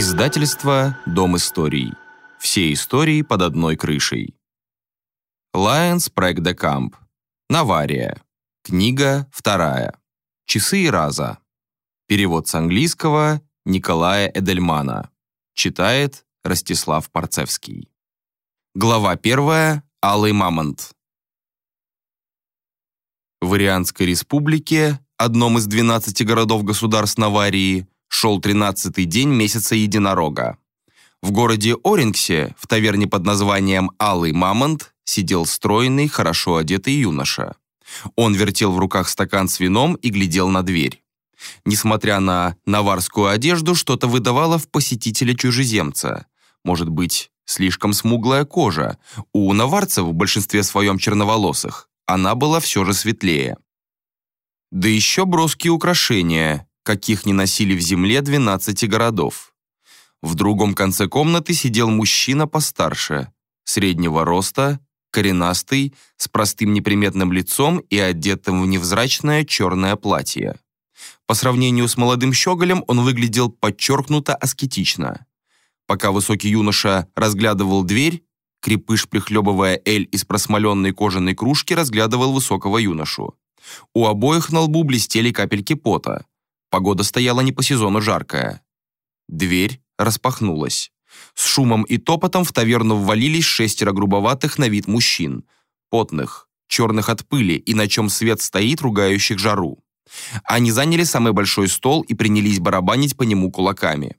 Издательство «Дом историй». Все истории под одной крышей. Lions Прэг де Камп. Навария. Книга вторая. Часы и раза. Перевод с английского Николая Эдельмана. Читает Ростислав Парцевский. Глава первая. Алый мамонт. В Ирианской республике, одном из 12 городов-государств Наварии, шел 13-й день месяца Единорога. В городе Орингсе, в таверне под названием «Алый мамонт», сидел стройный, хорошо одетый юноша. Он вертел в руках стакан с вином и глядел на дверь. Несмотря на наварскую одежду, что-то выдавало в посетителя чужеземца. Может быть, слишком смуглая кожа. У наварцев в большинстве своем черноволосых. Она была все же светлее. Да еще броские украшения, каких не носили в земле 12 городов. В другом конце комнаты сидел мужчина постарше, среднего роста, коренастый, с простым неприметным лицом и одетым в невзрачное черное платье. По сравнению с молодым щеголем он выглядел подчеркнуто аскетично. Пока высокий юноша разглядывал дверь, крепыш, прихлебывая эль из просмоленной кожаной кружки, разглядывал высокого юношу. У обоих на лбу блестели капельки пота. Погода стояла не по сезону жаркая. Дверь распахнулась. С шумом и топотом в таверну ввалились шестеро грубоватых на вид мужчин. Потных, черных от пыли и на чем свет стоит, ругающих жару. Они заняли самый большой стол и принялись барабанить по нему кулаками.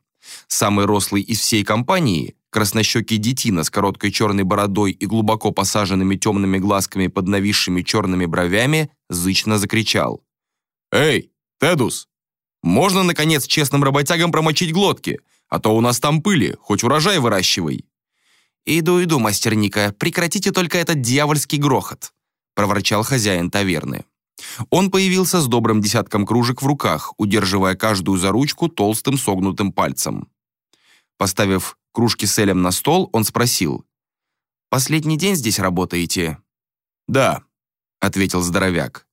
Самый рослый из всей компании, краснощекий детина с короткой черной бородой и глубоко посаженными темными глазками под нависшими черными бровями, зычно закричал. «Эй, Тедус, можно, наконец, честным работягам промочить глотки, а то у нас там пыли, хоть урожай выращивай». «Иду, иду, мастер Ника, прекратите только этот дьявольский грохот», проворчал хозяин таверны. Он появился с добрым десятком кружек в руках, удерживая каждую за ручку толстым согнутым пальцем. Поставив кружки с элем на стол, он спросил. «Последний день здесь работаете?» «Да», — ответил здоровяк.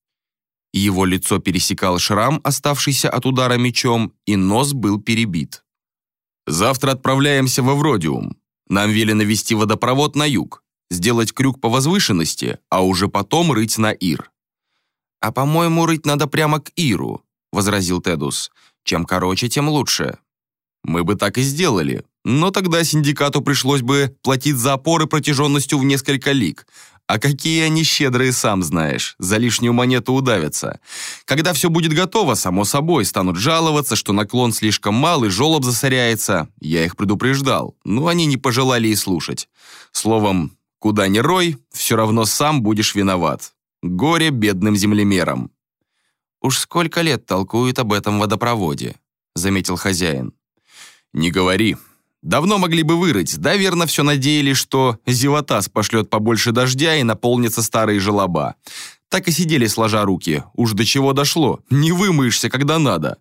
Его лицо пересекал шрам, оставшийся от удара мечом, и нос был перебит. «Завтра отправляемся в Эвродиум. Нам велено вести водопровод на юг, сделать крюк по возвышенности, а уже потом рыть на Ир». «А по-моему, рыть надо прямо к Иру», — возразил Тедус. «Чем короче, тем лучше». «Мы бы так и сделали, но тогда синдикату пришлось бы платить за опоры протяженностью в несколько лиг, а какие они щедрые, сам знаешь, за лишнюю монету удавятся. Когда все будет готово, само собой, станут жаловаться, что наклон слишком мал и жолоб засоряется. Я их предупреждал, но они не пожелали и слушать. Словом, куда ни рой, все равно сам будешь виноват. Горе бедным землемерам. «Уж сколько лет толкуют об этом водопроводе», — заметил хозяин. «Не говори», Давно могли бы вырыть, да верно все надеялись, что Зевотас пошлет побольше дождя и наполнится старые желоба. Так и сидели сложа руки. Уж до чего дошло, не вымоешься, когда надо.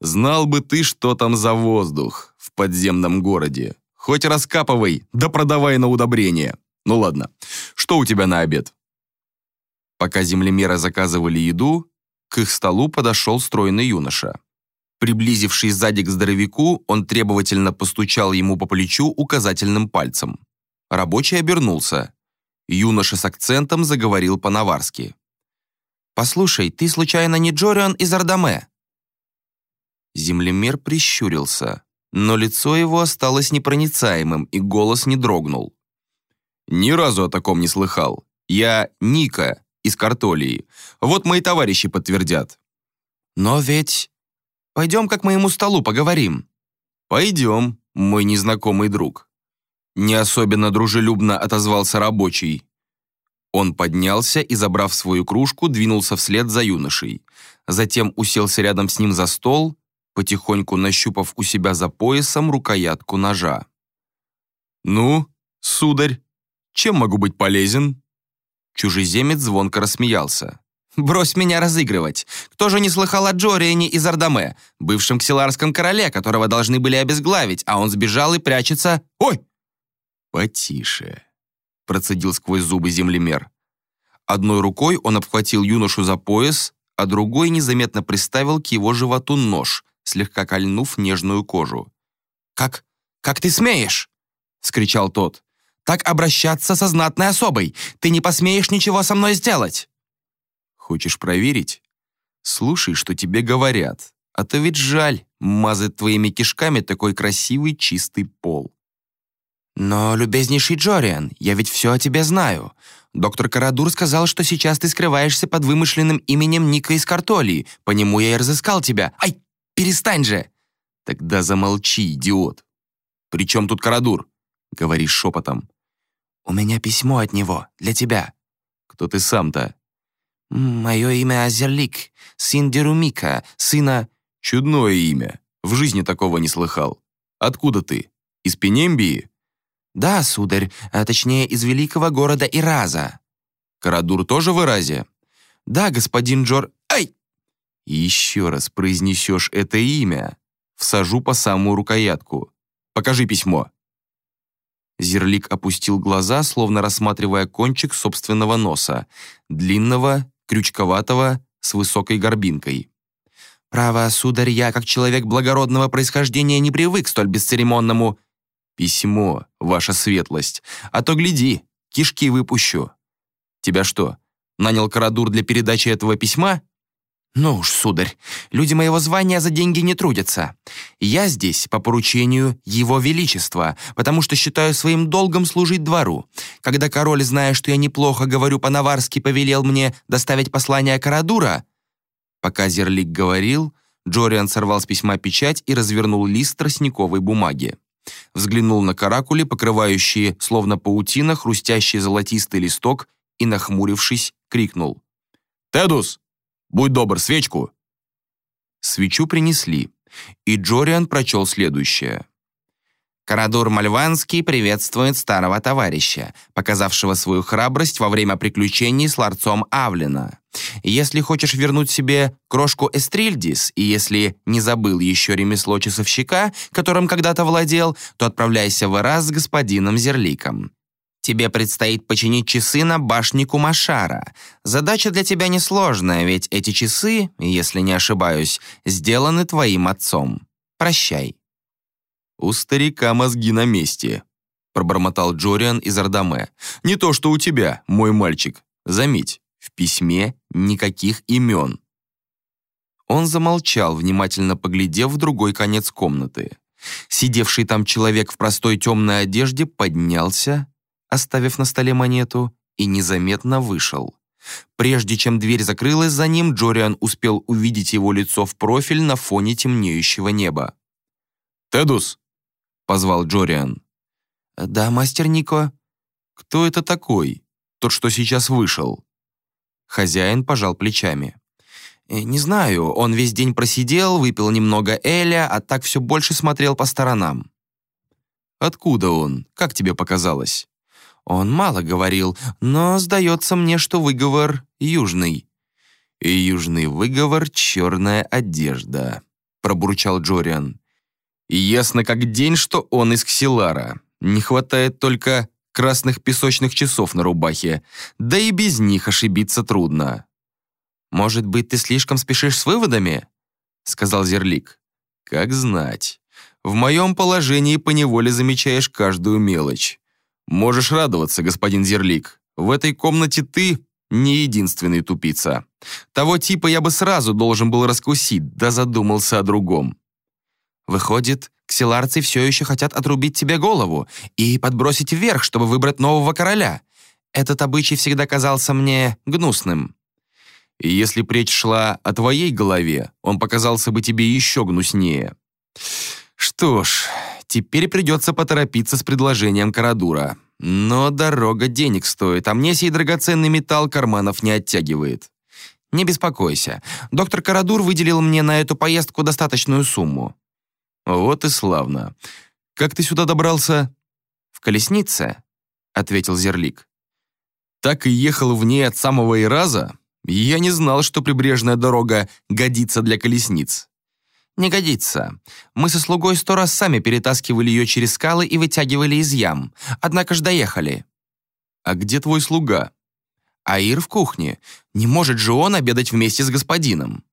Знал бы ты, что там за воздух в подземном городе. Хоть раскапывай, да продавай на удобрение. Ну ладно, что у тебя на обед? Пока землемеры заказывали еду, к их столу подошел стройный юноша. Приблизившись сзади к здоровяку, он требовательно постучал ему по плечу указательным пальцем. Рабочий обернулся. Юноша с акцентом заговорил по-наварски. «Послушай, ты случайно не Джориан из Ардаме?» Землемер прищурился, но лицо его осталось непроницаемым, и голос не дрогнул. «Ни разу о таком не слыхал. Я Ника из Картолии. Вот мои товарищи подтвердят». «Но ведь Пойдем к моему столу поговорим». «Пойдем, мой незнакомый друг». Не особенно дружелюбно отозвался рабочий. Он поднялся и, забрав свою кружку, двинулся вслед за юношей. Затем уселся рядом с ним за стол, потихоньку нащупав у себя за поясом рукоятку ножа. «Ну, сударь, чем могу быть полезен?» Чужеземец звонко рассмеялся. «Брось меня разыгрывать. Кто же не слыхал о Джориане из Ардаме, бывшем ксиларском короле, которого должны были обезглавить, а он сбежал и прячется... Ой!» «Потише», — процедил сквозь зубы землемер. Одной рукой он обхватил юношу за пояс, а другой незаметно приставил к его животу нож, слегка кольнув нежную кожу. «Как? Как ты смеешь?» — скричал тот. «Так обращаться со знатной особой! Ты не посмеешь ничего со мной сделать!» «Хочешь проверить? Слушай, что тебе говорят, а то ведь жаль мазать твоими кишками такой красивый чистый пол». «Но, любезнейший Джориан, я ведь все о тебе знаю. Доктор Карадур сказал, что сейчас ты скрываешься под вымышленным именем Ника из Картолии. По нему я и разыскал тебя. Ай, перестань же!» «Тогда замолчи, идиот!» «При чем тут Карадур?» — говоришь шепотом. «У меня письмо от него, для тебя». «Кто ты сам-то?» «Мое имя Азерлик, сын Дерумика, сына...» «Чудное имя. В жизни такого не слыхал. Откуда ты? Из Пенембии?» «Да, сударь, а точнее из великого города Ираза». «Карадур тоже в Иразе?» «Да, господин Джор...» «Ай!» «Еще раз произнесешь это имя, всажу по самую рукоятку. Покажи письмо». Зерлик опустил глаза, словно рассматривая кончик собственного носа, длинного, крючковатого, с высокой горбинкой. «Право, сударь, я, как человек благородного происхождения, не привык столь бесцеремонному...» «Письмо, ваша светлость, а то, гляди, кишки выпущу». «Тебя что, нанял Карадур для передачи этого письма?» «Ну уж, сударь, люди моего звания за деньги не трудятся. Я здесь по поручению Его Величества, потому что считаю своим долгом служить двору. Когда король, зная, что я неплохо говорю по-наварски, повелел мне доставить послание Карадура...» Пока Зерлик говорил, Джориан сорвал с письма печать и развернул лист тростниковой бумаги. Взглянул на каракули, покрывающие, словно паутина, хрустящий золотистый листок, и, нахмурившись, крикнул. «Тедус!» Будь добр, свечку!» Свечу принесли, и Джориан прочел следующее. Карадур Мальванский приветствует старого товарища, показавшего свою храбрость во время приключений с ларцом Авлина. Если хочешь вернуть себе крошку Эстрильдис, и если не забыл еще ремесло часовщика, которым когда-то владел, то отправляйся в Ираз с господином Зерликом. Тебе предстоит починить часы на башне Кумашара. Задача для тебя несложная, ведь эти часы, если не ошибаюсь, сделаны твоим отцом. Прощай». «У старика мозги на месте», — пробормотал Джориан из Ардаме. «Не то, что у тебя, мой мальчик. Заметь, в письме никаких имен». Он замолчал, внимательно поглядев в другой конец комнаты. Сидевший там человек в простой темной одежде поднялся, оставив на столе монету, и незаметно вышел. Прежде чем дверь закрылась за ним, Джориан успел увидеть его лицо в профиль на фоне темнеющего неба. «Тедус!» — позвал Джориан. «Да, мастер Нико». «Кто это такой? Тот, что сейчас вышел?» Хозяин пожал плечами. «Э, «Не знаю, он весь день просидел, выпил немного Эля, а так все больше смотрел по сторонам». «Откуда он? Как тебе показалось?» Он мало говорил, но сдается мне, что выговор южный». «И южный выговор — черная одежда», — пробурчал Джориан. «И ясно как день, что он из Ксилара. Не хватает только красных песочных часов на рубахе, да и без них ошибиться трудно». «Может быть, ты слишком спешишь с выводами?» — сказал Зерлик. «Как знать. В моем положении поневоле замечаешь каждую мелочь. «Можешь радоваться, господин Зерлик. В этой комнате ты не единственный тупица. Того типа я бы сразу должен был раскусить, да задумался о другом». «Выходит, ксиларцы все еще хотят отрубить тебе голову и подбросить вверх, чтобы выбрать нового короля. Этот обычай всегда казался мне гнусным». И если речь шла о твоей голове, он показался бы тебе еще гнуснее. Что ж, Теперь придется поторопиться с предложением Карадура. Но дорога денег стоит, а мне сей драгоценный металл карманов не оттягивает. Не беспокойся. Доктор Карадур выделил мне на эту поездку достаточную сумму. Вот и славно. Как ты сюда добрался? В колеснице, ответил Зерлик. Так и ехал в ней от самого Ираза? Я не знал, что прибрежная дорога годится для колесниц. «Не годится. Мы со слугой сто раз сами перетаскивали ее через скалы и вытягивали из ям. Однако ж доехали». «А где твой слуга?» «Аир в кухне. Не может же он обедать вместе с господином».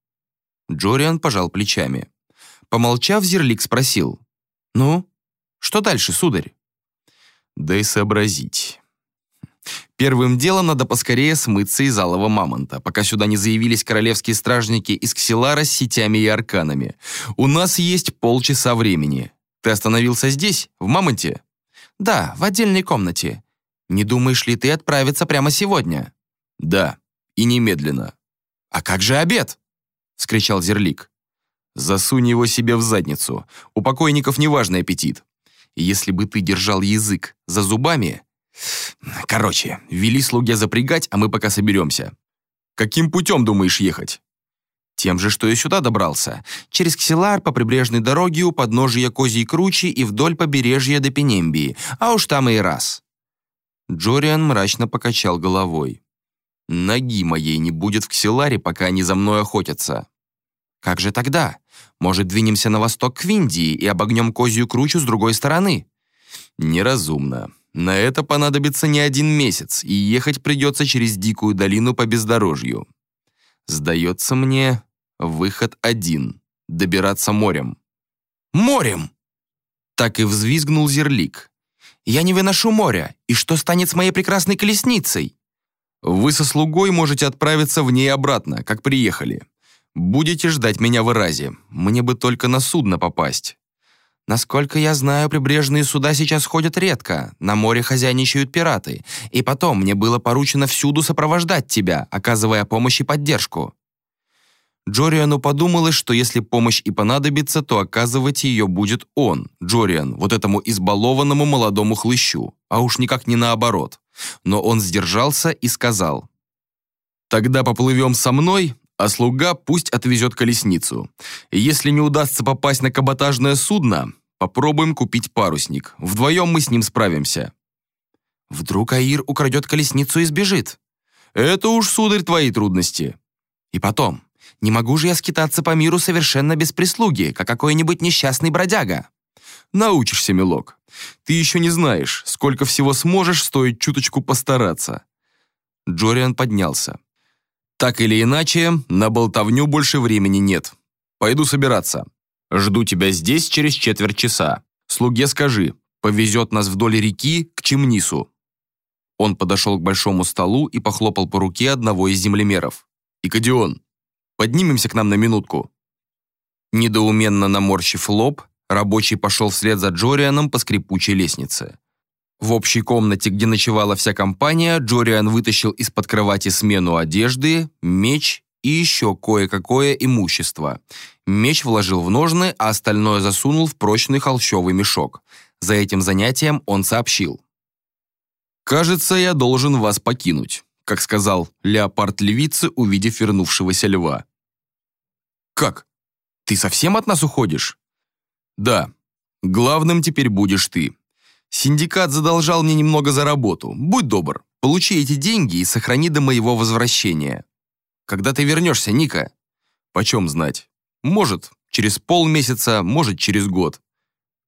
Джориан пожал плечами. Помолчав, Зерлик спросил. «Ну, Что дальше, сударь?» «Дай сообразить». Первым делом надо поскорее смыться из Алого Мамонта, пока сюда не заявились королевские стражники из Ксилара с сетями и арканами. У нас есть полчаса времени. Ты остановился здесь, в Мамонте? Да, в отдельной комнате. Не думаешь ли ты отправиться прямо сегодня? Да, и немедленно. А как же обед? Вскричал Зерлик. Засунь его себе в задницу. У покойников неважный аппетит. Если бы ты держал язык за зубами, Короче, вели слуге запрягать, а мы пока соберемся. Каким путем думаешь ехать? Тем же, что и сюда добрался. Через Ксилар по прибрежной дороге у подножия Козьей Кручи и вдоль побережья до Пенембии. А уж там и раз. Джориан мрачно покачал головой. Ноги моей не будет в Ксиларе, пока они за мной охотятся. Как же тогда? Может, двинемся на восток к Виндии и обогнем Козью Кручу с другой стороны? Неразумно. На это понадобится не один месяц, и ехать придется через дикую долину по бездорожью. Сдается мне, выход один — добираться морем. «Морем!» Так и взвизгнул Зерлик. «Я не выношу моря, и что станет с моей прекрасной колесницей?» «Вы со слугой можете отправиться в ней обратно, как приехали. Будете ждать меня в Иразе. Мне бы только на судно попасть. Насколько я знаю, прибрежные суда сейчас ходят редко, на море хозяйничают пираты, и потом мне было поручено всюду сопровождать тебя, оказывая помощь и поддержку». Джориану подумалось, что если помощь и понадобится, то оказывать ее будет он, Джориан, вот этому избалованному молодому хлыщу, а уж никак не наоборот. Но он сдержался и сказал, «Тогда поплывем со мной, а слуга пусть отвезет колесницу. Если не удастся попасть на каботажное судно, попробуем купить парусник. Вдвоем мы с ним справимся». «Вдруг Аир украдет колесницу и сбежит?» «Это уж, сударь, твои трудности». «И потом, не могу же я скитаться по миру совершенно без прислуги, как какой-нибудь несчастный бродяга». «Научишься, милок. Ты еще не знаешь, сколько всего сможешь, стоит чуточку постараться». Джориан поднялся. Так или иначе, на болтовню больше времени нет. Пойду собираться. Жду тебя здесь через четверть часа. Слуге скажи, повезет нас вдоль реки к Чемнису». Он подошел к большому столу и похлопал по руке одного из землемеров. «Икодион, поднимемся к нам на минутку». Недоуменно наморщив лоб, рабочий пошел вслед за Джорианом по скрипучей лестнице. В общей комнате, где ночевала вся компания, Джориан вытащил из-под кровати смену одежды, меч и еще кое-какое имущество. Меч вложил в ножны, а остальное засунул в прочный холщовый мешок. За этим занятием он сообщил. «Кажется, я должен вас покинуть», как сказал леопард львицы, увидев вернувшегося льва. «Как? Ты совсем от нас уходишь?» «Да. Главным теперь будешь ты. Синдикат задолжал мне немного за работу. Будь добр, получи эти деньги и сохрани до моего возвращения. Когда ты вернешься, Ника? Почем знать? Может, через полмесяца, может, через год.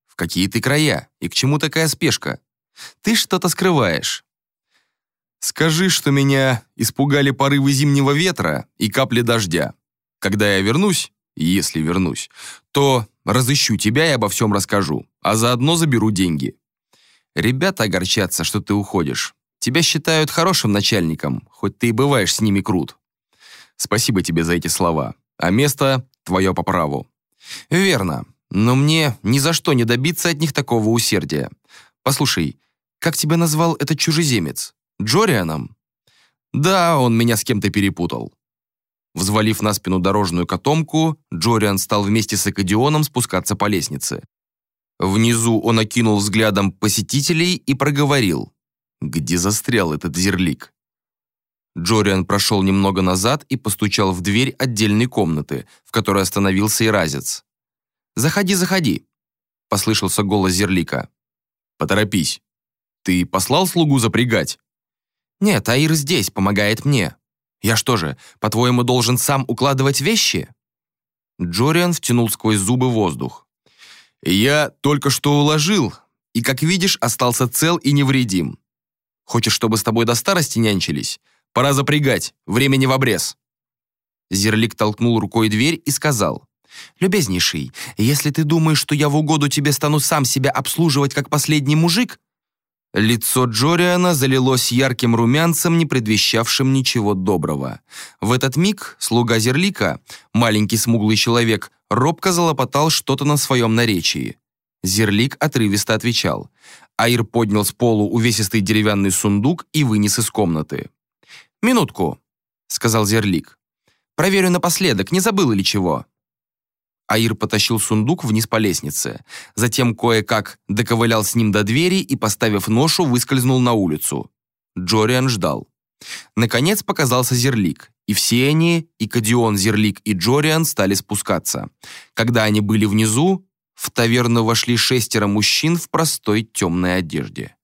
В какие ты края? И к чему такая спешка? Ты что-то скрываешь. Скажи, что меня испугали порывы зимнего ветра и капли дождя. Когда я вернусь, если вернусь, то разыщу тебя и обо всем расскажу, а заодно заберу деньги. Ребята огорчатся, что ты уходишь. Тебя считают хорошим начальником, хоть ты и бываешь с ними крут. Спасибо тебе за эти слова. А место твое по праву. Верно, но мне ни за что не добиться от них такого усердия. Послушай, как тебя назвал этот чужеземец? Джорианом? Да, он меня с кем-то перепутал. Взвалив на спину дорожную котомку, Джориан стал вместе с Экодионом спускаться по лестнице. Внизу он окинул взглядом посетителей и проговорил. «Где застрял этот зерлик?» Джориан прошел немного назад и постучал в дверь отдельной комнаты, в которой остановился Иразец. «Заходи, заходи», — послышался голос зерлика. «Поторопись. Ты послал слугу запрягать?» «Нет, Аир здесь, помогает мне. Я что же, по-твоему, должен сам укладывать вещи?» Джориан втянул сквозь зубы воздух. Я только что уложил, и, как видишь, остался цел и невредим. Хочешь, чтобы с тобой до старости нянчились? Пора запрягать, времени в обрез». Зерлик толкнул рукой дверь и сказал, «Любезнейший, если ты думаешь, что я в угоду тебе стану сам себя обслуживать как последний мужик...» Лицо Джориана залилось ярким румянцем, не предвещавшим ничего доброго. В этот миг слуга Зерлика, маленький смуглый человек, робко залопотал что-то на своем наречии. Зерлик отрывисто отвечал. Аир поднял с полу увесистый деревянный сундук и вынес из комнаты. «Минутку», — сказал Зерлик. «Проверю напоследок, не забыл ли чего». Аир потащил сундук вниз по лестнице. Затем кое-как доковылял с ним до двери и, поставив ношу, выскользнул на улицу. Джориан ждал. Наконец показался Зерлик, и все они, и Кадион, Зерлик и Джориан стали спускаться. Когда они были внизу, в таверну вошли шестеро мужчин в простой темной одежде.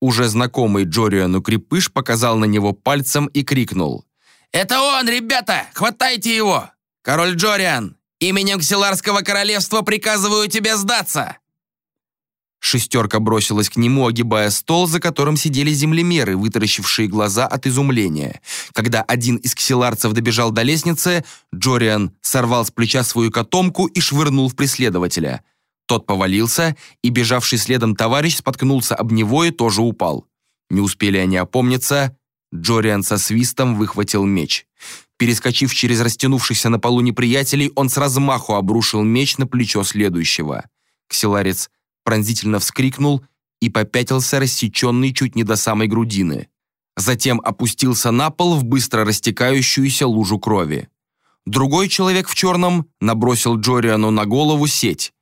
Уже знакомый Джориану крепыш показал на него пальцем и крикнул. «Это он, ребята! Хватайте его! Король Джориан, именем Ксиларского королевства приказываю тебе сдаться!» Шестерка бросилась к нему, огибая стол, за которым сидели землемеры, вытаращившие глаза от изумления. Когда один из ксиларцев добежал до лестницы, Джориан сорвал с плеча свою котомку и швырнул в преследователя. Тот повалился, и бежавший следом товарищ споткнулся об него и тоже упал. Не успели они опомниться, Джориан со свистом выхватил меч. Перескочив через растянувшихся на полу неприятелей, он с размаху обрушил меч на плечо следующего. Ксиларец пронзительно вскрикнул и попятился рассеченный чуть не до самой грудины. Затем опустился на пол в быстро растекающуюся лужу крови. Другой человек в черном набросил Джориану на голову сеть.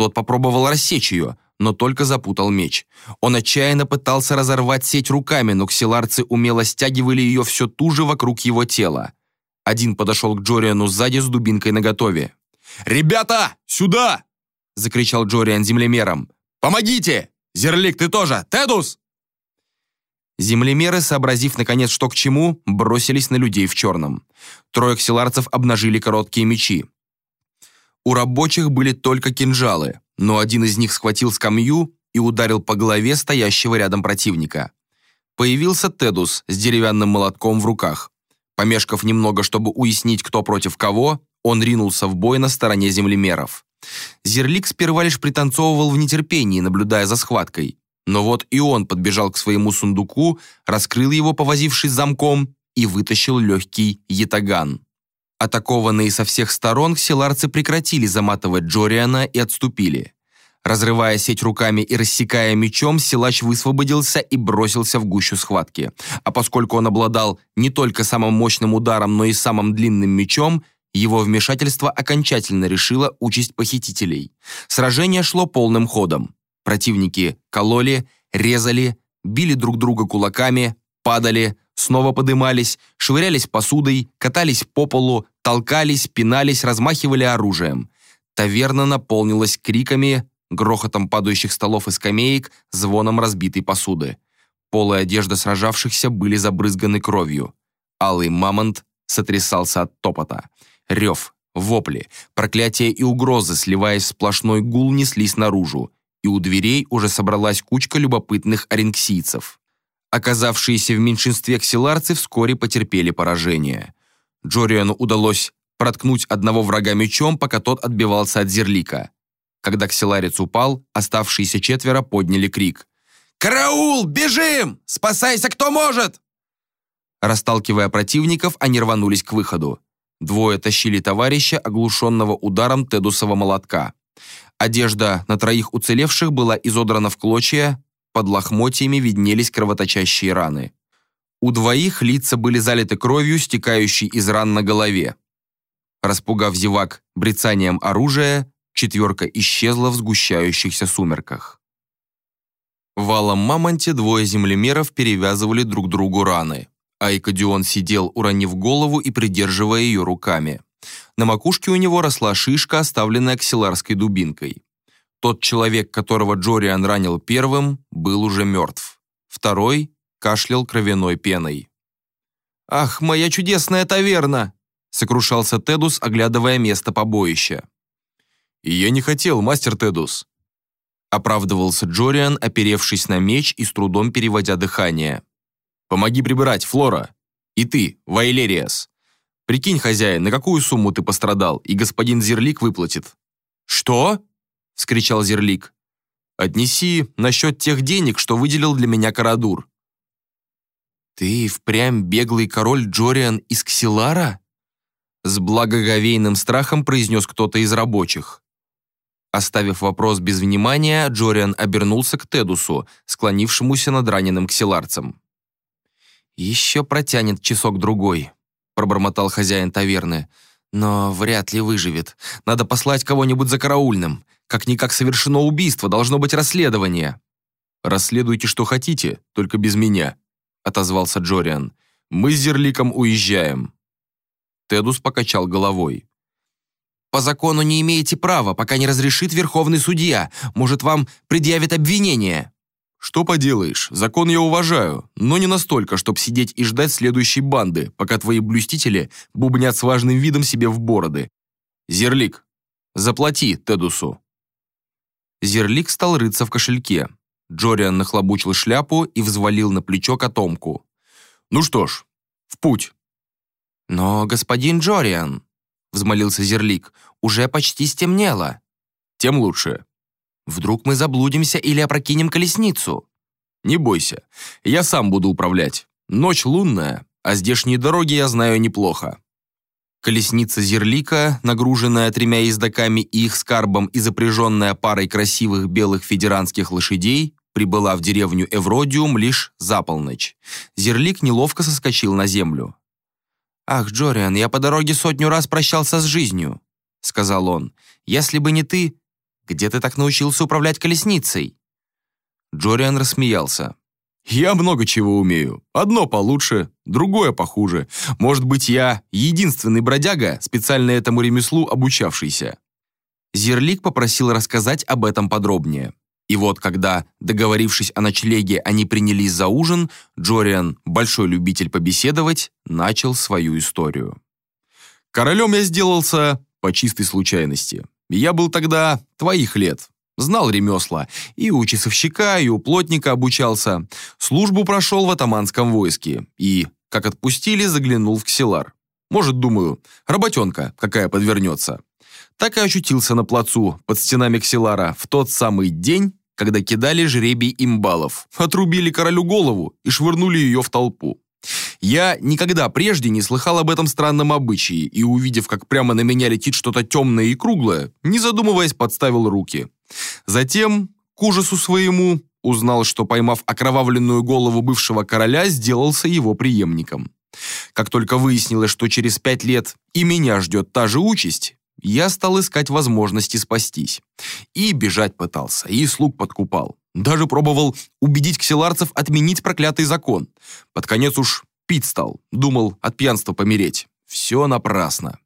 Тот попробовал рассечь ее, но только запутал меч. Он отчаянно пытался разорвать сеть руками, но ксиларцы умело стягивали ее все туже вокруг его тела. Один подошел к Джориану сзади с дубинкой наготове. «Ребята, сюда!» — закричал Джориан землемером. «Помогите! Зерлик, ты тоже! Тедус!» Землемеры, сообразив наконец, что к чему, бросились на людей в черном. Трое ксиларцев обнажили короткие мечи. У рабочих были только кинжалы, но один из них схватил скамью и ударил по голове стоящего рядом противника. Появился Тедус с деревянным молотком в руках. Помешкав немного, чтобы уяснить, кто против кого, он ринулся в бой на стороне землемеров. Зерлик сперва лишь пританцовывал в нетерпении, наблюдая за схваткой. Но вот и он подбежал к своему сундуку, раскрыл его, повозившись замком, и вытащил легкий ятаган. Атакованные со всех сторон, ксиларцы прекратили заматывать Джориана и отступили. Разрывая сеть руками и рассекая мечом, силач высвободился и бросился в гущу схватки. А поскольку он обладал не только самым мощным ударом, но и самым длинным мечом, его вмешательство окончательно решило участь похитителей. Сражение шло полным ходом. Противники кололи, резали, били друг друга кулаками, падали, снова подымались, швырялись посудой, катались по полу, толкались, пинались, размахивали оружием. Таверна наполнилась криками, грохотом падающих столов и скамеек, звоном разбитой посуды. Полы одежды сражавшихся были забрызганы кровью. Алый мамонт сотрясался от топота. Рев, вопли, проклятия и угрозы, сливаясь в сплошной гул, неслись наружу, и у дверей уже собралась кучка любопытных оренксийцев. Оказавшиеся в меньшинстве ксиларцы вскоре потерпели поражение. Джориану удалось проткнуть одного врага мечом, пока тот отбивался от зерлика. Когда ксиларец упал, оставшиеся четверо подняли крик. «Караул! Бежим! Спасайся, кто может!» Расталкивая противников, они рванулись к выходу. Двое тащили товарища, оглушенного ударом тедусова молотка. Одежда на троих уцелевших была изодрана в клочья, под лохмотьями виднелись кровоточащие раны. У двоих лица были залиты кровью, стекающей из ран на голове. Распугав зевак брецанием оружия, четверка исчезла в сгущающихся сумерках. Валом мамонте двое землемеров перевязывали друг другу раны. Айкодион сидел, уронив голову и придерживая ее руками. На макушке у него росла шишка, оставленная ксиларской дубинкой. Тот человек, которого Джориан ранил первым, был уже мертв. Второй кашлял кровяной пеной. «Ах, моя чудесная таверна!» сокрушался Тедус, оглядывая место побоища. «И я не хотел, мастер Тедус», оправдывался Джориан, оперевшись на меч и с трудом переводя дыхание. «Помоги прибирать, Флора. И ты, Вайлериас. Прикинь, хозяин, на какую сумму ты пострадал, и господин Зерлик выплатит». «Что?» — вскричал Зерлик. «Отнеси насчет тех денег, что выделил для меня Карадур». «Ты впрямь беглый король Джориан из Ксилара?» С благоговейным страхом произнес кто-то из рабочих. Оставив вопрос без внимания, Джориан обернулся к Тедусу, склонившемуся над раненым ксиларцем. «Еще протянет часок-другой», — пробормотал хозяин таверны. «Но вряд ли выживет. Надо послать кого-нибудь за караульным. Как-никак совершено убийство, должно быть расследование». «Расследуйте, что хотите, только без меня», — отозвался Джориан. «Мы с Зерликом уезжаем». Тедус покачал головой. По закону не имеете права, пока не разрешит верховный судья. Может, вам предъявит обвинение». «Что поделаешь, закон я уважаю, но не настолько, чтобы сидеть и ждать следующей банды, пока твои блюстители бубнят с важным видом себе в бороды. Зерлик, заплати Тедусу». Зерлик стал рыться в кошельке. Джориан нахлобучил шляпу и взвалил на плечо котомку. «Ну что ж, в путь». «Но, господин Джориан», — взмолился Зерлик. «Уже почти стемнело». «Тем лучше». «Вдруг мы заблудимся или опрокинем колесницу?» «Не бойся, я сам буду управлять. Ночь лунная, а здешние дороги я знаю неплохо». Колесница Зерлика, нагруженная тремя ездаками и их скарбом и запряженная парой красивых белых федеранских лошадей, прибыла в деревню Эвродиум лишь за полночь. Зерлик неловко соскочил на землю. «Ах, Джориан, я по дороге сотню раз прощался с жизнью», — сказал он. «Если бы не ты, где ты так научился управлять колесницей?» Джориан рассмеялся. «Я много чего умею. Одно получше, другое похуже. Может быть, я единственный бродяга, специально этому ремеслу обучавшийся». Зерлик попросил рассказать об этом подробнее. И вот, когда, договорившись о ночлеге, они принялись за ужин, Джориан, большой любитель побеседовать, начал свою историю. «Королем я сделался по чистой случайности. Я был тогда твоих лет, знал ремесла, и у часовщика, и у плотника обучался. Службу прошел в атаманском войске, и, как отпустили, заглянул в Ксилар. Может, думаю, работенка какая подвернется. Так и очутился на плацу под стенами Ксилара в тот самый день, когда кидали жребий имбалов, отрубили королю голову и швырнули ее в толпу. Я никогда прежде не слыхал об этом странном обычае и, увидев, как прямо на меня летит что-то темное и круглое, не задумываясь, подставил руки. Затем, к ужасу своему, узнал, что, поймав окровавленную голову бывшего короля, сделался его преемником. Как только выяснилось, что через пять лет и меня ждет та же участь, я стал искать возможности спастись. И бежать пытался, и слуг подкупал. Даже пробовал убедить ксиларцев отменить проклятый закон. Под конец уж пить стал, думал от пьянства помереть. Все напрасно.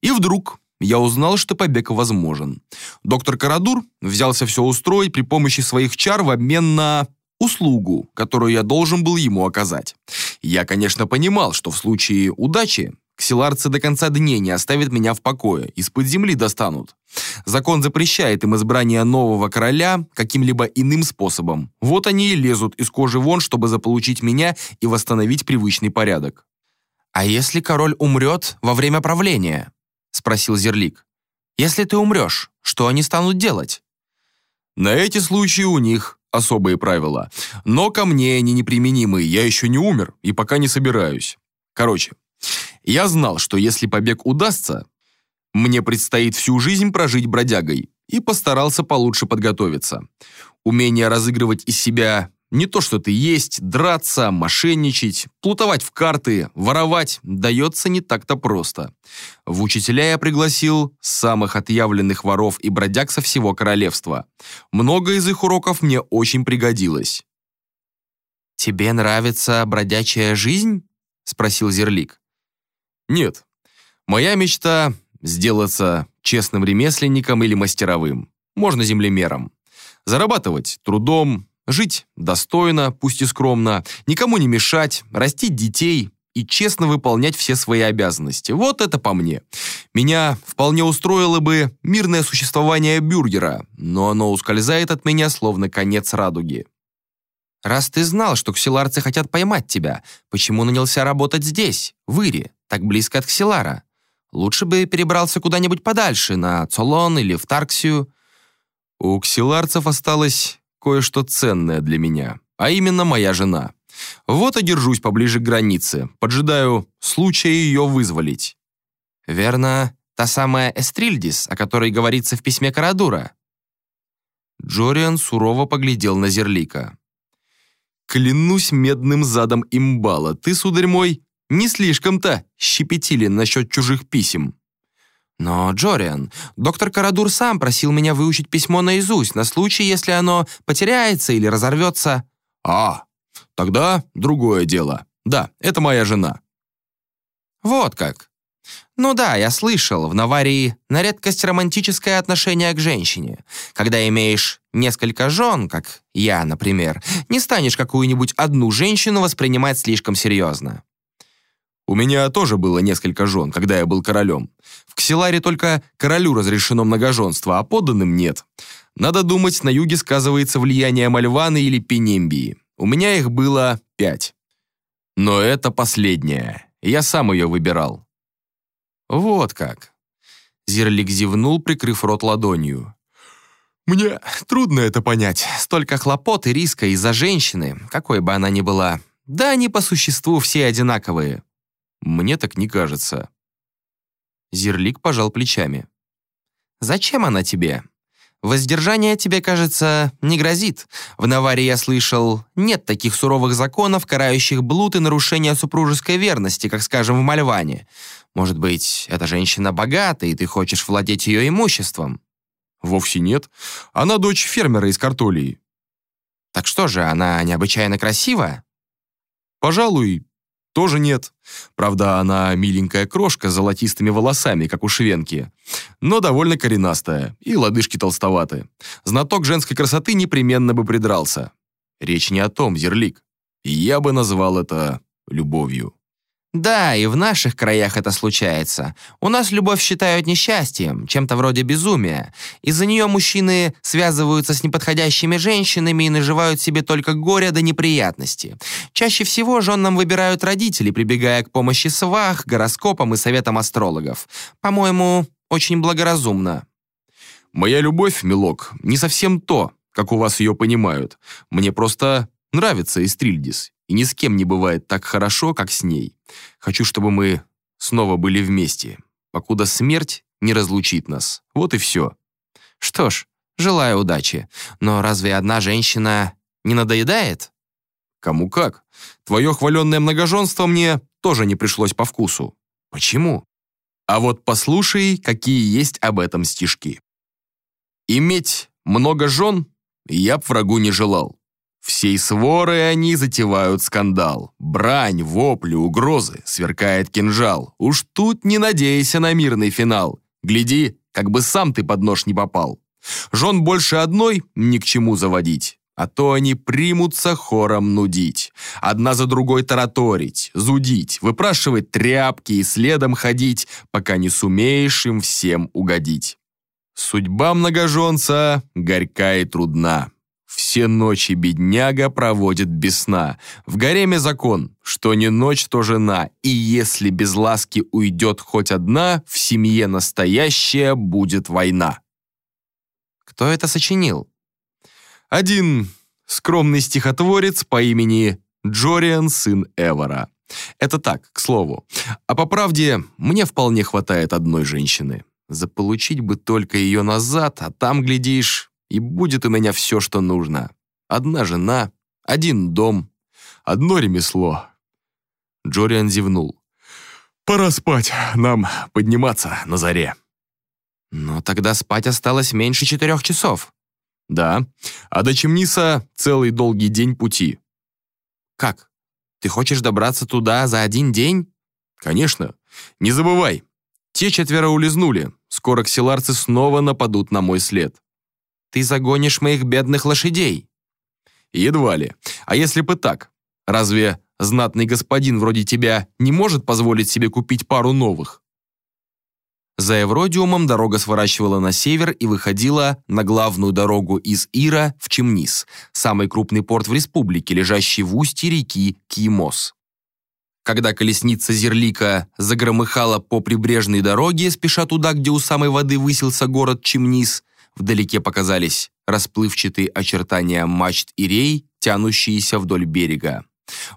И вдруг я узнал, что побег возможен. Доктор Карадур взялся все устроить при помощи своих чар в обмен на услугу, которую я должен был ему оказать. Я, конечно, понимал, что в случае удачи Ксиларцы до конца дней не оставят меня в покое, из-под земли достанут. Закон запрещает им избрание нового короля каким-либо иным способом. Вот они и лезут из кожи вон, чтобы заполучить меня и восстановить привычный порядок. «А если король умрет во время правления?» — спросил Зерлик. «Если ты умрешь, что они станут делать?» «На эти случаи у них особые правила. Но ко мне они неприменимы, я еще не умер и пока не собираюсь. Короче, я знал, что если побег удастся, мне предстоит всю жизнь прожить бродягой, и постарался получше подготовиться. Умение разыгрывать из себя не то, что ты есть, драться, мошенничать, плутовать в карты, воровать дается не так-то просто. В учителя я пригласил самых отъявленных воров и бродяг со всего королевства. Много из их уроков мне очень пригодилось. «Тебе нравится бродячая жизнь?» — спросил Зерлик. Нет. Моя мечта — сделаться честным ремесленником или мастеровым. Можно землемером. Зарабатывать трудом, жить достойно, пусть и скромно, никому не мешать, растить детей и честно выполнять все свои обязанности. Вот это по мне. Меня вполне устроило бы мирное существование бюргера, но оно ускользает от меня, словно конец радуги. «Раз ты знал, что ксиларцы хотят поймать тебя, почему нанялся работать здесь, в Ире? так близко от Ксилара. Лучше бы перебрался куда-нибудь подальше, на Цолон или в Тарксию. У ксиларцев осталось кое-что ценное для меня, а именно моя жена. Вот и держусь поближе к границе, поджидаю случая ее вызволить. Верно, та самая Эстрильдис, о которой говорится в письме Карадура. Джориан сурово поглядел на Зерлика. «Клянусь медным задом имбала, ты, сударь мой, не слишком-то щепетилен насчет чужих писем». «Но, Джориан, доктор Карадур сам просил меня выучить письмо наизусть на случай, если оно потеряется или разорвется». «А, тогда другое дело. Да, это моя жена». «Вот как. Ну да, я слышал, в Наварии на редкость романтическое отношение к женщине. Когда имеешь несколько жен, как я, например, не станешь какую-нибудь одну женщину воспринимать слишком серьезно. У меня тоже было несколько жен, когда я был королем. В Ксиларе только королю разрешено многоженство, а подданным нет. Надо думать, на юге сказывается влияние Мальваны или Пенембии. У меня их было пять. Но это последнее. Я сам ее выбирал. «Вот как». Зерлик зевнул, прикрыв рот ладонью. «Мне трудно это понять. Столько хлопот и риска из-за женщины, какой бы она ни была. Да они по существу все одинаковые». «Мне так не кажется». Зерлик пожал плечами. «Зачем она тебе? Воздержание тебе, кажется, не грозит. В Наваре я слышал, нет таких суровых законов, карающих блуд и нарушение супружеской верности, как, скажем, в Мальване. Может быть, эта женщина богата, и ты хочешь владеть ее имуществом?» «Вовсе нет. Она дочь фермера из Картолии». «Так что же, она необычайно красива?» «Пожалуй, тоже нет. Правда, она миленькая крошка с золотистыми волосами, как у швенки, но довольно коренастая, и лодыжки толстоваты. Знаток женской красоты непременно бы придрался. Речь не о том, Зерлик. Я бы назвал это любовью. Да, и в наших краях это случается. У нас любовь считают несчастьем, чем-то вроде безумия. Из-за нее мужчины связываются с неподходящими женщинами и наживают себе только горе до неприятности. Чаще всего женам выбирают родители, прибегая к помощи свах, гороскопам и советам астрологов. По-моему, очень благоразумно. Моя любовь, милок, не совсем то, как у вас ее понимают. Мне просто нравится Эстрильдис, и ни с кем не бывает так хорошо, как с ней. Хочу, чтобы мы снова были вместе, покуда смерть не разлучит нас. Вот и все. Что ж, желаю удачи. Но разве одна женщина не надоедает? Кому как. Твое хваленное многоженство мне тоже не пришлось по вкусу. Почему? А вот послушай, какие есть об этом стишки. Иметь много жен я б врагу не желал. Всей сворой они затевают скандал. Брань, вопли, угрозы, сверкает кинжал. Уж тут не надейся на мирный финал. Гляди, как бы сам ты под нож не попал. Жен больше одной ни к чему заводить. А то они примутся хором нудить. Одна за другой тараторить, зудить, выпрашивать тряпки и следом ходить, пока не сумеешь им всем угодить. Судьба многоженца горька и трудна. Все ночи бедняга проводит без сна. В гареме закон, что не ночь, то жена. И если без ласки уйдет хоть одна, в семье настоящая будет война. Кто это сочинил? Один скромный стихотворец по имени Джориан, сын Эвора. Это так, к слову. А по правде, мне вполне хватает одной женщины. Заполучить бы только ее назад, а там, глядишь, и будет у меня все, что нужно. Одна жена, один дом, одно ремесло. Джориан зевнул. «Пора спать, нам подниматься на заре». «Но тогда спать осталось меньше четырех часов». «Да, а до Чемниса целый долгий день пути». «Как? Ты хочешь добраться туда за один день?» «Конечно. Не забывай, те четверо улизнули. Скоро ксиларцы снова нападут на мой след. Ты загонишь моих бедных лошадей». «Едва ли. А если бы так? Разве знатный господин вроде тебя не может позволить себе купить пару новых?» За Евродиумом дорога сворачивала на север и выходила на главную дорогу из Ира в Чемнис, самый крупный порт в республике, лежащий в устье реки Кимос. Когда колесница Зерлика загромыхала по прибрежной дороге, спеша туда, где у самой воды высился город Чемнис, вдалеке показались расплывчатые очертания мачт и рей, тянущиеся вдоль берега.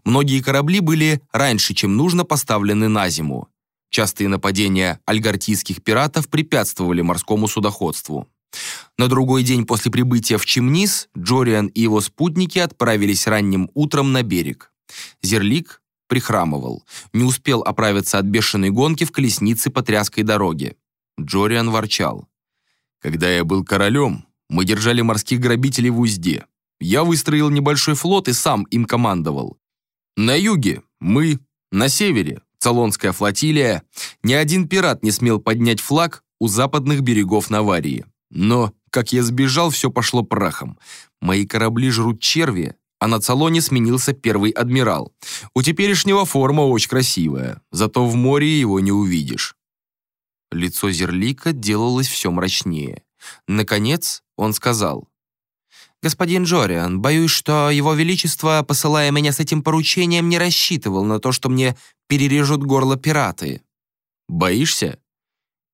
Многие корабли были раньше, чем нужно, поставлены на зиму. Частые нападения альгартийских пиратов препятствовали морскому судоходству. На другой день после прибытия в Чемнис Джориан и его спутники отправились ранним утром на берег. Зерлик прихрамывал, не успел оправиться от бешеной гонки в колеснице по тряской дороге. Джориан ворчал. «Когда я был королем, мы держали морских грабителей в узде. Я выстроил небольшой флот и сам им командовал. На юге мы, на севере Цалонская флотилия, ни один пират не смел поднять флаг у западных берегов Наварии. Но, как я сбежал, все пошло прахом. Мои корабли жрут черви, а на Цалоне сменился первый адмирал. У теперешнего форма очень красивая, зато в море его не увидишь. Лицо Зерлика делалось все мрачнее. Наконец он сказал, «Господин Джориан, боюсь, что Его Величество, посылая меня с этим поручением, не рассчитывал на то, что мне перережут горло пираты». «Боишься?»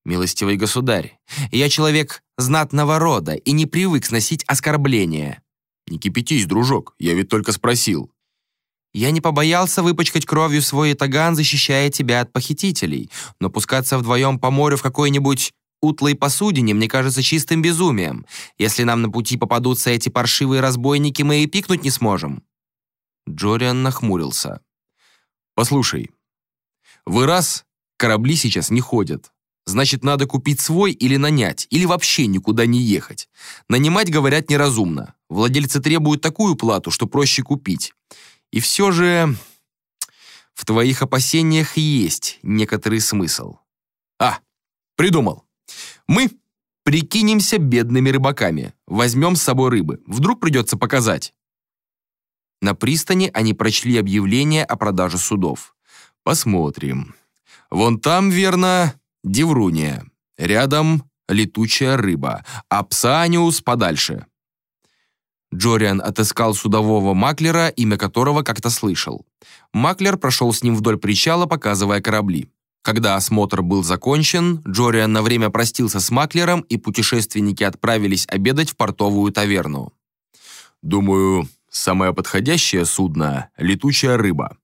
«Милостивый государь, я человек знатного рода и не привык сносить оскорбления». «Не кипятись, дружок, я ведь только спросил». «Я не побоялся выпачкать кровью свой таган, защищая тебя от похитителей, но пускаться вдвоем по морю в какой-нибудь утлой посудине мне кажется чистым безумием. Если нам на пути попадутся эти паршивые разбойники, мы и пикнуть не сможем». Джориан нахмурился. «Послушай, вы раз, корабли сейчас не ходят. Значит, надо купить свой или нанять, или вообще никуда не ехать. Нанимать, говорят, неразумно. Владельцы требуют такую плату, что проще купить. И все же в твоих опасениях есть некоторый смысл. А, придумал. Мы прикинемся бедными рыбаками, возьмем с собой рыбы. Вдруг придется показать. На пристани они прочли объявление о продаже судов. Посмотрим. Вон там, верно, Девруния. Рядом летучая рыба, а Псаниус подальше. Джориан отыскал судового маклера, имя которого как-то слышал. Маклер прошел с ним вдоль причала, показывая корабли. Когда осмотр был закончен, Джориан на время простился с маклером, и путешественники отправились обедать в портовую таверну. «Думаю, самое подходящее судно — летучая рыба»,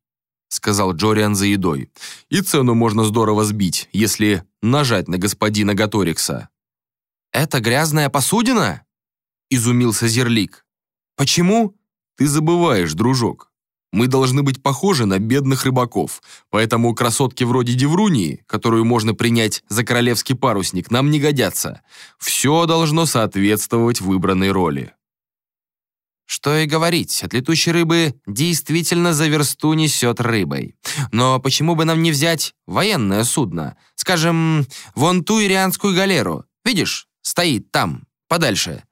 сказал Джориан за едой. «И цену можно здорово сбить, если нажать на господина Гаторикса». «Это грязная посудина?» изумился Зерлик. «Почему?» «Ты забываешь, дружок. Мы должны быть похожи на бедных рыбаков, поэтому красотки вроде Деврунии, которую можно принять за королевский парусник, нам не годятся. Все должно соответствовать выбранной роли». Что и говорить, от летучей рыбы действительно за версту несет рыбой. Но почему бы нам не взять военное судно? Скажем, вон ту ирианскую галеру. Видишь, стоит там, подальше.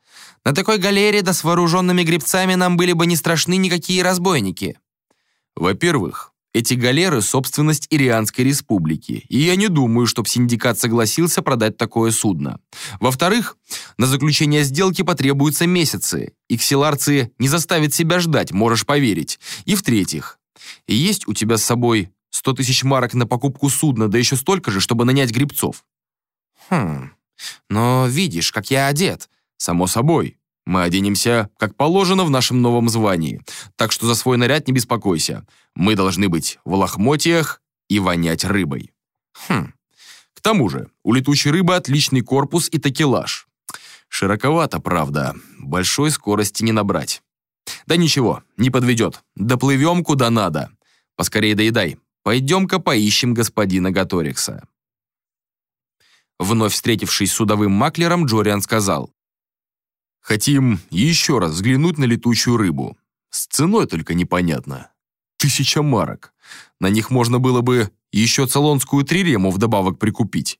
На такой галере да с вооруженными гребцами нам были бы не страшны никакие разбойники. Во-первых, эти галеры — собственность Ирианской республики, и я не думаю, чтоб синдикат согласился продать такое судно. Во-вторых, на заключение сделки потребуются месяцы, и ксиларцы не заставят себя ждать, можешь поверить. И в-третьих, есть у тебя с собой 100 тысяч марок на покупку судна, да еще столько же, чтобы нанять грибцов. Хм, но видишь, как я одет. Само собой. Мы оденемся, как положено, в нашем новом звании. Так что за свой наряд не беспокойся. Мы должны быть в лохмотьях и вонять рыбой. Хм. К тому же, у летучей рыбы отличный корпус и такелаж. Широковато, правда. Большой скорости не набрать. Да ничего, не подведет. Доплывем куда надо. Поскорее доедай. Пойдем-ка поищем господина Гаторикса. Вновь встретившись с судовым маклером, Джориан сказал, Хотим еще раз взглянуть на летучую рыбу. С ценой только непонятно. Тысяча марок. На них можно было бы еще цалонскую трирему вдобавок прикупить.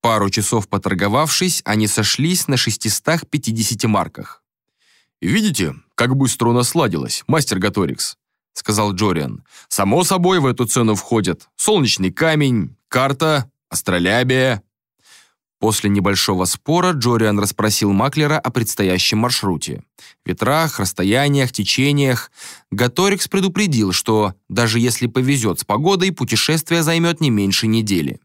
Пару часов поторговавшись, они сошлись на 650 марках. «Видите, как быстро у нас сладилось, мастер Гаторикс», — сказал Джориан. «Само собой в эту цену входят солнечный камень, карта, астролябия». После небольшого спора Джориан расспросил Маклера о предстоящем маршруте. Ветрах, расстояниях, течениях. Гаторикс предупредил, что даже если повезет с погодой, путешествие займет не меньше недели.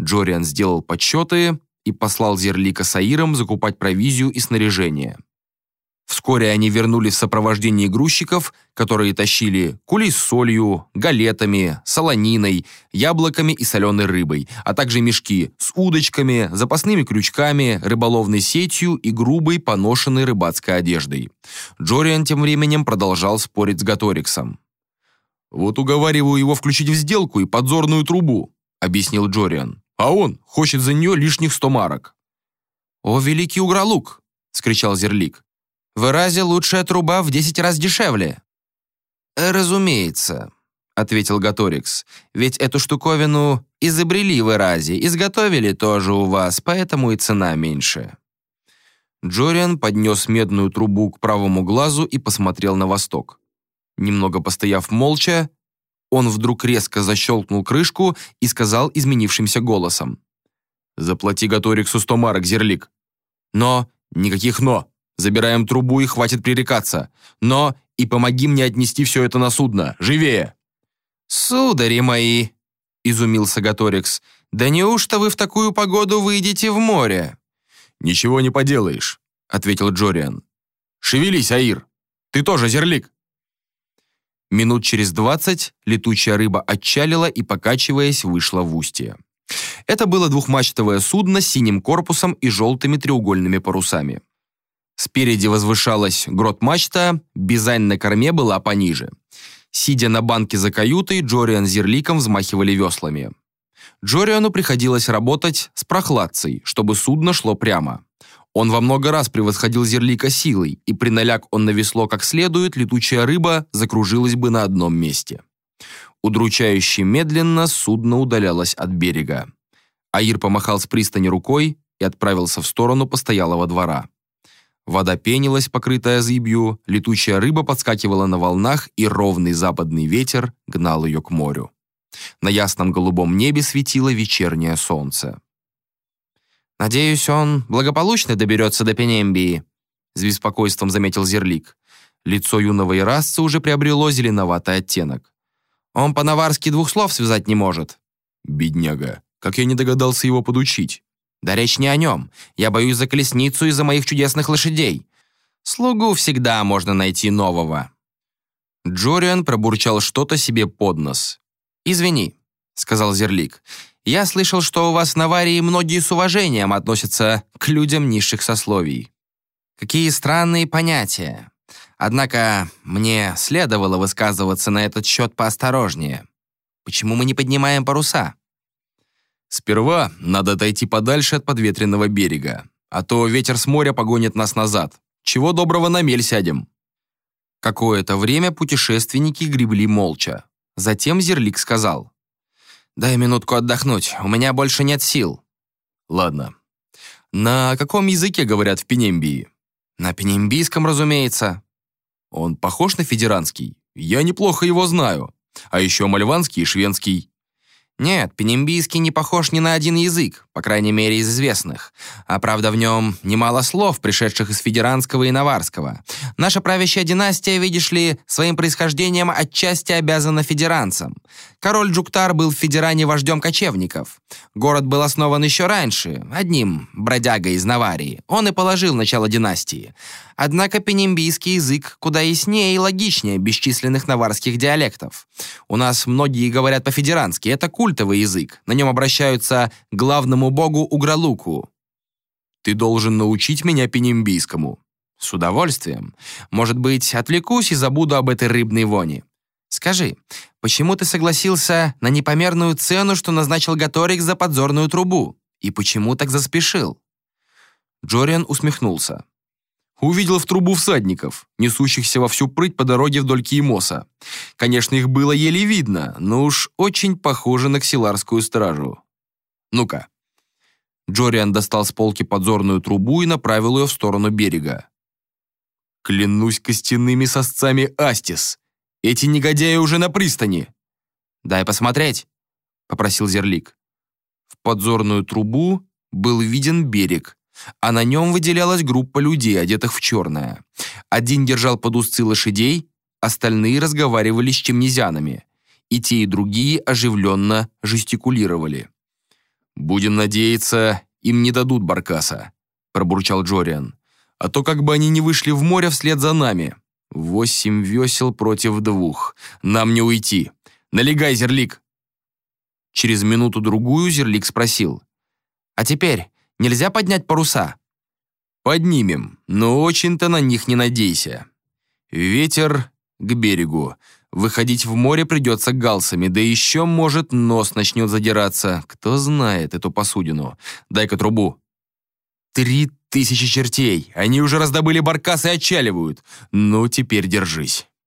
Джориан сделал подсчеты и послал Зерлика с Аиром закупать провизию и снаряжение. Вскоре они вернулись в сопровождении грузчиков, которые тащили кули с солью, галетами, солониной, яблоками и соленой рыбой, а также мешки с удочками, запасными крючками, рыболовной сетью и грубой поношенной рыбацкой одеждой. Джориан тем временем продолжал спорить с Гаториксом. «Вот уговариваю его включить в сделку и подзорную трубу», объяснил Джориан. «А он хочет за нее лишних сто марок». «О, великий угролук!» — скричал Зерлик. В Эразе лучшая труба в десять раз дешевле». «Разумеется», — ответил Гаторикс. «Ведь эту штуковину изобрели в Эразе, изготовили тоже у вас, поэтому и цена меньше». Джориан поднес медную трубу к правому глазу и посмотрел на восток. Немного постояв молча, он вдруг резко защелкнул крышку и сказал изменившимся голосом. «Заплати Гаториксу сто марок, зерлик». «Но...» «Никаких «но». Забираем трубу и хватит пререкаться. Но и помоги мне отнести все это на судно. Живее!» «Судари мои!» — изумился Гаторикс. «Да неужто вы в такую погоду выйдете в море?» «Ничего не поделаешь», — ответил Джориан. «Шевелись, Аир! Ты тоже зерлик!» Минут через двадцать летучая рыба отчалила и, покачиваясь, вышла в устье. Это было двухмачтовое судно с синим корпусом и желтыми треугольными парусами. Спереди возвышалась грот-мачта, бизань на корме была пониже. Сидя на банке за каютой, Джориан Зерликом взмахивали веслами. Джориану приходилось работать с прохладцей, чтобы судно шло прямо. Он во много раз превосходил Зерлика силой, и при наляг он на весло как следует, летучая рыба закружилась бы на одном месте. Удручающе медленно судно удалялось от берега. Аир помахал с пристани рукой и отправился в сторону постоялого двора. Вода пенилась, покрытая зыбью, летучая рыба подскакивала на волнах, и ровный западный ветер гнал ее к морю. На ясном голубом небе светило вечернее солнце. «Надеюсь, он благополучно доберется до Пенембии», с беспокойством заметил Зерлик. Лицо юного ирасца уже приобрело зеленоватый оттенок. «Он по-наварски двух слов связать не может». «Бедняга, как я не догадался его подучить». Да речь не о нем. Я боюсь за колесницу и за моих чудесных лошадей. Слугу всегда можно найти нового». Джориан пробурчал что-то себе под нос. «Извини», — сказал Зерлик. «Я слышал, что у вас на Варии многие с уважением относятся к людям низших сословий. Какие странные понятия. Однако мне следовало высказываться на этот счет поосторожнее. Почему мы не поднимаем паруса?» Сперва надо отойти подальше от подветренного берега, а то ветер с моря погонит нас назад. Чего доброго на мель сядем». Какое-то время путешественники гребли молча. Затем Зерлик сказал. «Дай минутку отдохнуть, у меня больше нет сил». «Ладно. На каком языке говорят в Пенембии?» «На пенембийском, разумеется». «Он похож на федеранский? Я неплохо его знаю. А еще мальванский и шведский». Нет, пенембийский не похож ни на один язык, по крайней мере из известных. А правда в нем немало слов, пришедших из федеранского и наварского. Наша правящая династия, видишь ли, своим происхождением отчасти обязана федеранцам. Король Джуктар был в Федеране вождем кочевников. Город был основан еще раньше, одним бродягой из Наварии. Он и положил начало династии. Однако пенембийский язык куда яснее и логичнее бесчисленных наварских диалектов. У нас многие говорят по-федерански, это культовый язык. На нем обращаются к главному богу Угралуку. «Ты должен научить меня пенембийскому». «С удовольствием. Может быть, отвлекусь и забуду об этой рыбной вони. Скажи, почему ты согласился на непомерную цену, что назначил Гаторик за подзорную трубу? И почему так заспешил?» Джориан усмехнулся. Увидел в трубу всадников, несущихся во всю прыть по дороге вдоль Киемоса. Конечно, их было еле видно, но уж очень похоже на ксиларскую стражу. Ну-ка. Джориан достал с полки подзорную трубу и направил ее в сторону берега. Клянусь костяными сосцами Астис. Эти негодяи уже на пристани. «Дай посмотреть», — попросил Зерлик. В подзорную трубу был виден берег, а на нем выделялась группа людей, одетых в черное. Один держал под узцы лошадей, остальные разговаривали с чемнезянами, и те и другие оживленно жестикулировали. «Будем надеяться, им не дадут баркаса», — пробурчал Джориан. «А то как бы они не вышли в море вслед за нами. Восемь весел против двух. Нам не уйти. Налегай, Зерлик!» Через минуту-другую Зерлик спросил. «А теперь нельзя поднять паруса?» «Поднимем, но очень-то на них не надейся. Ветер к берегу. Выходить в море придется галсами, да еще, может, нос начнет задираться. Кто знает эту посудину. Дай-ка трубу». «Три тысячи чертей! Они уже раздобыли баркас и отчаливают. Ну, теперь держись».